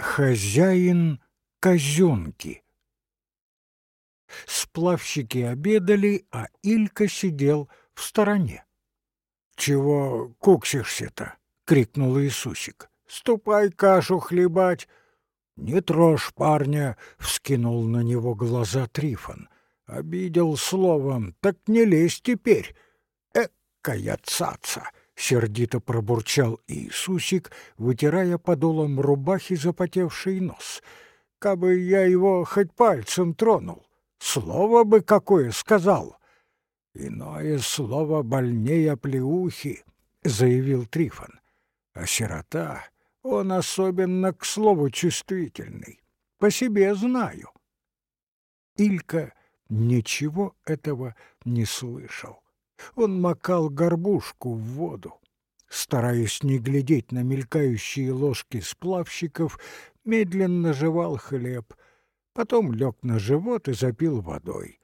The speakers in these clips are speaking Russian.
Хозяин казенки. Сплавщики обедали, а Илька сидел в стороне. «Чего куксишься-то?» — крикнул Иисусик. «Ступай кашу хлебать!» «Не трожь парня!» — вскинул на него глаза Трифон. «Обидел словом, так не лезь теперь!» «Экая цаца!» Сердито пробурчал Иисусик, вытирая подолом рубахи запотевший нос. Кабы я его хоть пальцем тронул, слово бы какое сказал. Иное слово больнее плеухи, заявил Трифон. А сирота, он особенно к слову чувствительный. По себе знаю. Илька ничего этого не слышал. Он макал горбушку в воду. Стараясь не глядеть на мелькающие ложки сплавщиков, медленно жевал хлеб, потом лег на живот и запил водой.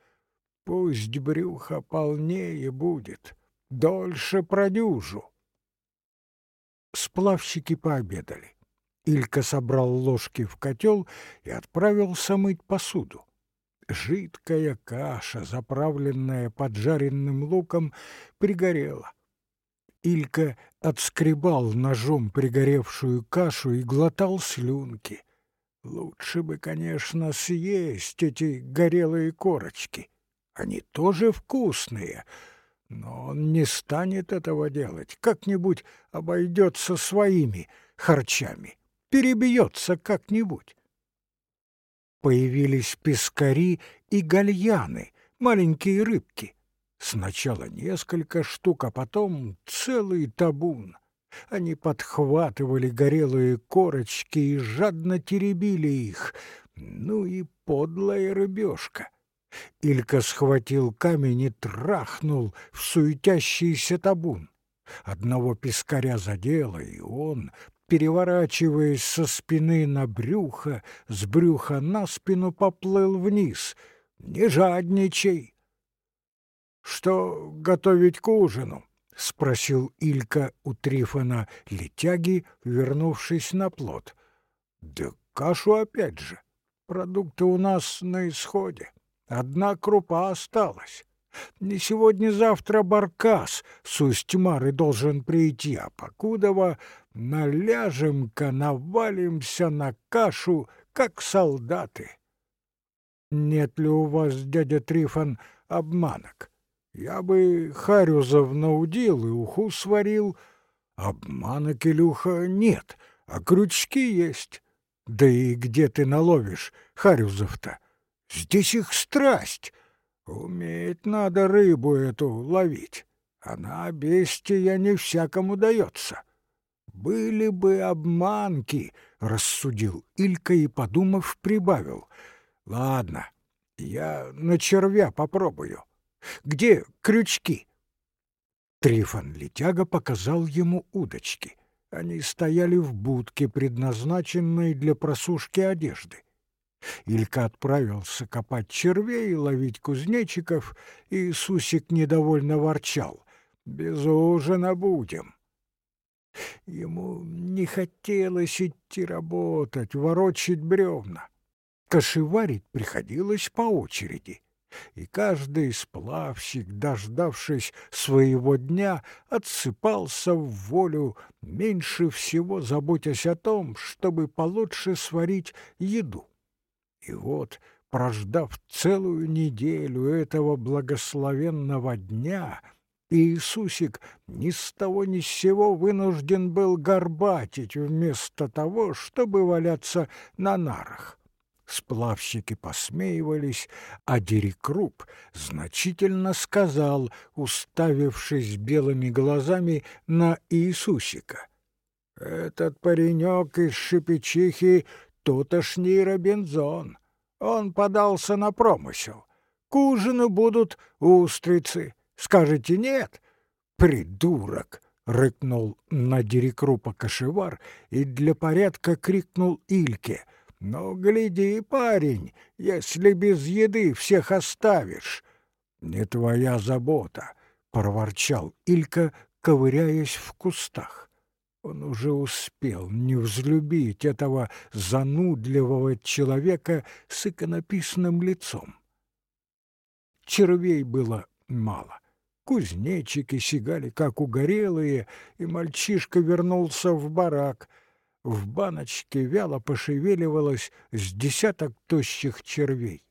Пусть брюхо полнее будет, дольше продюжу. Сплавщики пообедали. Илька собрал ложки в котел и отправился мыть посуду. Жидкая каша, заправленная поджаренным луком, пригорела. Илька отскребал ножом пригоревшую кашу и глотал слюнки. Лучше бы, конечно, съесть эти горелые корочки. Они тоже вкусные, но он не станет этого делать. Как-нибудь обойдется своими харчами, перебьется как-нибудь появились пескари и гальяны, маленькие рыбки. Сначала несколько штук, а потом целый табун. Они подхватывали горелые корочки и жадно теребили их. Ну и подлая рыбешка. Илька схватил камень и трахнул в суетящийся табун. Одного пескаря задело, и он, переворачиваясь со спины на брюхо, с брюха на спину поплыл вниз. «Не жадничай!» «Что готовить к ужину?» — спросил Илька у Трифона летяги, вернувшись на плот. «Да кашу опять же. Продукты у нас на исходе. Одна крупа осталась. Не сегодня-завтра Баркас с Усть-Мары должен прийти, а Покудова наляжем-ка, навалимся на кашу, как солдаты. Нет ли у вас, дядя Трифон, обманок? Я бы Харюзов наудил и уху сварил. Обманок, Илюха, нет, а крючки есть. Да и где ты наловишь, Харюзов-то? Здесь их страсть. Уметь надо рыбу эту ловить. Она, бестия, не всякому дается. Были бы обманки, рассудил Илька и, подумав, прибавил. Ладно, я на червя попробую. Где крючки? Трифон Летяга показал ему удочки. Они стояли в будке, предназначенной для просушки одежды. Илька отправился копать червей ловить кузнечиков, и Сусик недовольно ворчал. «Без ужина будем». Ему не хотелось идти работать, ворочать бревна. Кошеварить приходилось по очереди, и каждый сплавщик, дождавшись своего дня, отсыпался в волю, меньше всего заботясь о том, чтобы получше сварить еду. И вот, прождав целую неделю этого благословенного дня, Иисусик ни с того ни с сего вынужден был горбатить вместо того, чтобы валяться на нарах. Сплавщики посмеивались, а Дерекруп значительно сказал, уставившись белыми глазами на Иисусика. «Этот паренек из Шипичихи тутошний Робинзон. Он подался на промысел. К ужину будут устрицы. Скажете нет? Придурок! Рыкнул на Дерекрупа кошевар и для порядка крикнул Ильке. «Ну, гляди, парень, если без еды всех оставишь!» «Не твоя забота!» — проворчал Илька, ковыряясь в кустах. Он уже успел не взлюбить этого занудливого человека с иконописным лицом. Червей было мало. Кузнечики сигали, как угорелые, и мальчишка вернулся в барак. В баночке вяло пошевеливалось с десяток тощих червей.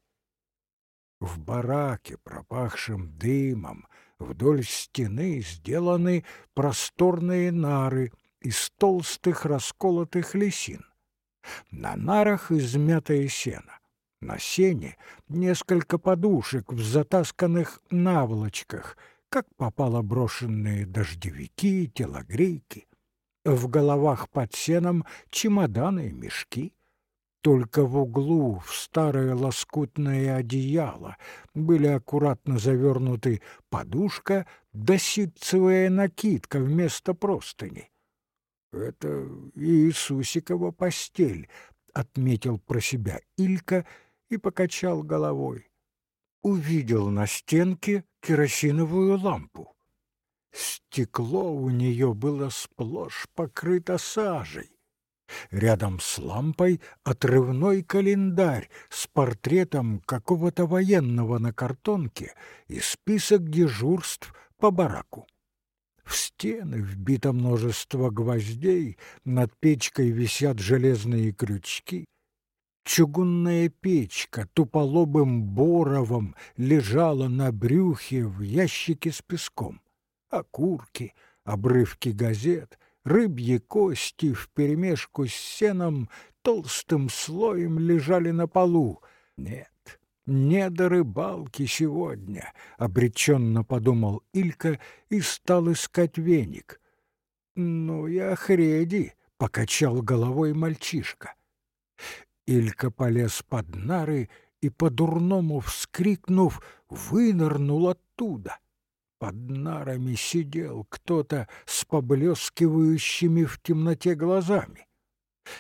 В бараке, пропахшем дымом, вдоль стены сделаны просторные нары из толстых расколотых лисин. На нарах измятое сено. На сене несколько подушек в затасканных наволочках — как попало брошенные дождевики, телогрейки. В головах под сеном чемоданы и мешки. Только в углу в старое лоскутное одеяло были аккуратно завернуты подушка да ситцевая накидка вместо простыни. «Это Иисусикова постель», — отметил про себя Илька и покачал головой увидел на стенке керосиновую лампу. Стекло у нее было сплошь покрыто сажей. Рядом с лампой отрывной календарь с портретом какого-то военного на картонке и список дежурств по бараку. В стены вбито множество гвоздей, над печкой висят железные крючки. Чугунная печка туполобым боровом лежала на брюхе в ящике с песком. Окурки, обрывки газет, рыбьи кости вперемешку с сеном толстым слоем лежали на полу. Нет, не до рыбалки сегодня, — обреченно подумал Илька и стал искать веник. Ну я хреди, — покачал головой мальчишка. Илька полез под нары и, по-дурному вскрикнув, вынырнул оттуда. Под нарами сидел кто-то с поблескивающими в темноте глазами.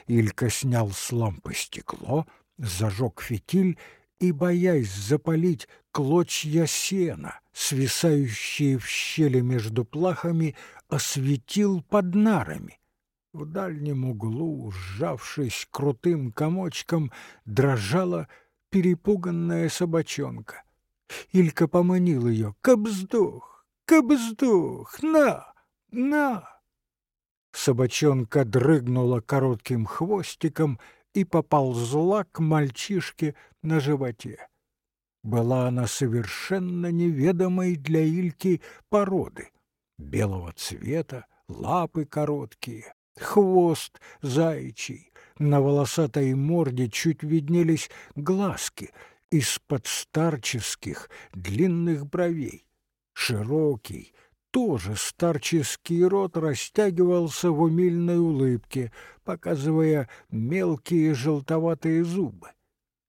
Илька снял с лампы стекло, зажег фитиль и, боясь запалить клочья сена, свисающие в щели между плахами, осветил под нарами. В дальнем углу, сжавшись крутым комочком, дрожала перепуганная собачонка. Илька поманил ее. «Кобздух! Кобздух! На! На!» Собачонка дрыгнула коротким хвостиком и поползла к мальчишке на животе. Была она совершенно неведомой для Ильки породы. Белого цвета, лапы короткие, хвост заячий, на волосатой морде чуть виднелись глазки из-под старческих длинных бровей. Широкий, тоже старческий рот растягивался в умильной улыбке, показывая мелкие желтоватые зубы.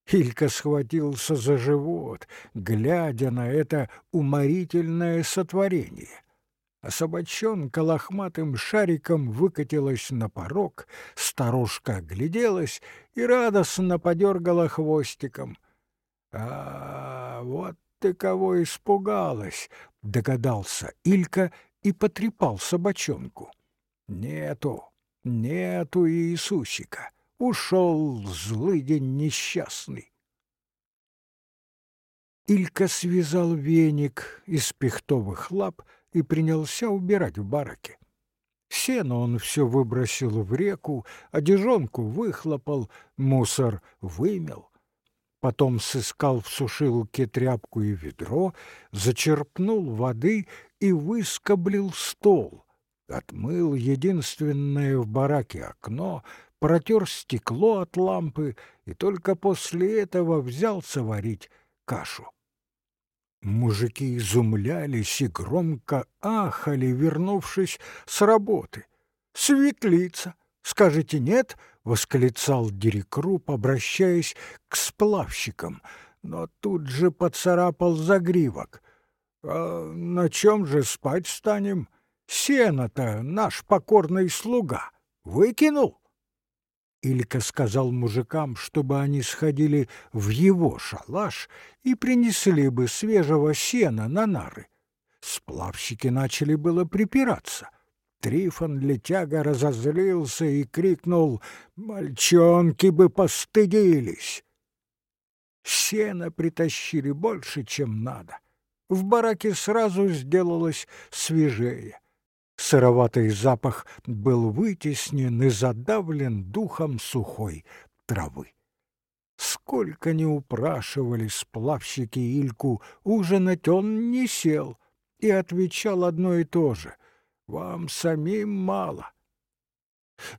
Илька схватился за живот, глядя на это уморительное сотворение а собачонка лохматым шариком выкатилась на порог, старушка огляделась и радостно подергала хвостиком. «А, вот ты кого испугалась!» — догадался Илька и потрепал собачонку. «Нету, нету Иисусика, ушел злый день несчастный». Илька связал веник из пихтовых лап и принялся убирать в бараке. Сено он все выбросил в реку, одежонку выхлопал, мусор вымел. Потом сыскал в сушилке тряпку и ведро, зачерпнул воды и выскоблил стол. Отмыл единственное в бараке окно, протер стекло от лампы и только после этого взялся варить кашу. Мужики изумлялись и громко ахали, вернувшись с работы. «Светлица! Скажете нет?» — восклицал Дерекруп, обращаясь к сплавщикам, но тут же поцарапал загривок. «А на чем же спать станем? Сено-то наш покорный слуга выкинул!» Илька сказал мужикам, чтобы они сходили в его шалаш и принесли бы свежего сена на нары. Сплавщики начали было припираться. Трифон летяга разозлился и крикнул «Мальчонки бы постыдились!» Сено притащили больше, чем надо. В бараке сразу сделалось свежее. Сыроватый запах был вытеснен и задавлен духом сухой травы. Сколько не упрашивали сплавщики Ильку ужинать, он не сел и отвечал одно и то же — «Вам самим мало».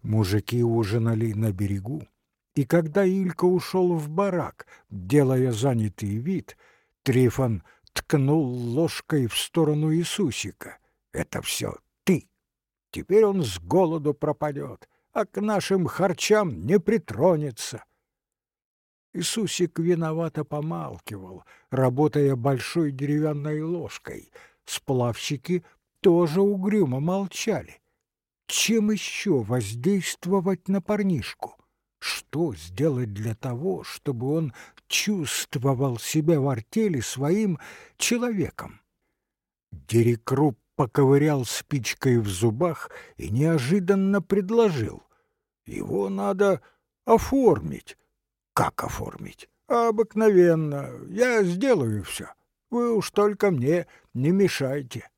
Мужики ужинали на берегу, и когда Илька ушел в барак, делая занятый вид, Трифон ткнул ложкой в сторону Иисусика. «Это все ты. Теперь он с голоду пропадет, а к нашим харчам не притронется». Иисусик виновато помалкивал, работая большой деревянной ложкой. Сплавщики тоже угрюмо молчали. Чем еще воздействовать на парнишку? Что сделать для того, чтобы он чувствовал себя в артели своим человеком? Дерекруп поковырял спичкой в зубах и неожиданно предложил. Его надо оформить. Как оформить? Обыкновенно. Я сделаю все. Вы уж только мне не мешайте.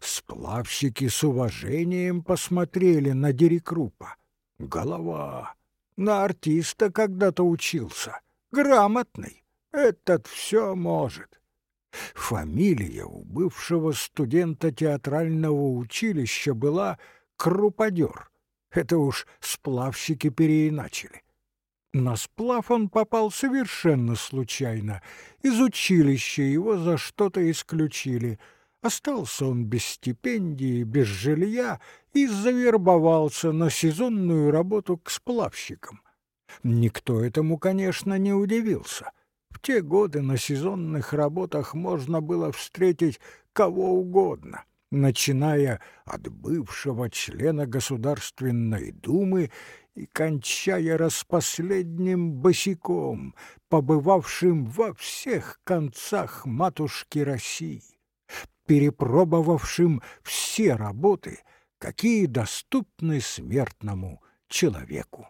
Сплавщики с уважением посмотрели на Дерекрупа. Голова. На артиста когда-то учился. Грамотный. Этот все может. Фамилия у бывшего студента театрального училища была Круподер. Это уж сплавщики переиначили. На сплав он попал совершенно случайно. Из училища его за что-то исключили. Остался он без стипендии, без жилья и завербовался на сезонную работу к сплавщикам. Никто этому, конечно, не удивился. В те годы на сезонных работах можно было встретить кого угодно, начиная от бывшего члена Государственной Думы и кончая распоследним босиком, побывавшим во всех концах матушки России, перепробовавшим все работы, какие доступны смертному человеку.